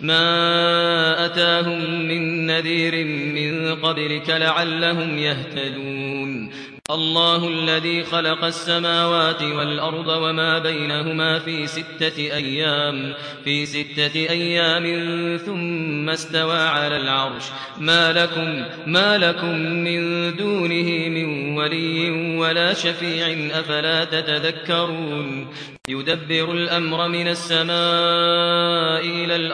ما أتاهم من نذير من قبلك لعلهم يهتدون الله الذي خلق السماوات والأرض وما بينهما في ستة أيام في ستة أيام ثم استوى على العرش ما لكم ما لكم من دونه من ولي ولا شفيع أفلا تتذكرون يدبر الأمر من السماء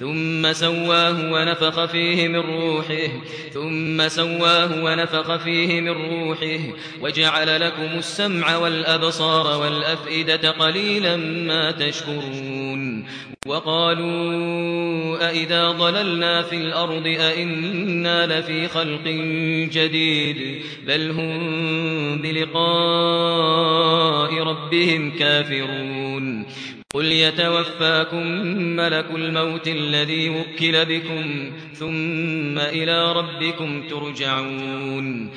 ثم سواه ونفخ فيه من روحه ثم سواه ونفخ فيه من روحه وجعل لكم السمع والأبصار والأفئدة قليلا ما تشكرون. وقالوا أئذا ضللنا في الأرض أئنا لفي خلق جديد بل هم بلقاء ربهم كافرون. قل يتوفاكم ملك الموت الذي وكل بكم ثم إلى ربكم ترجعون.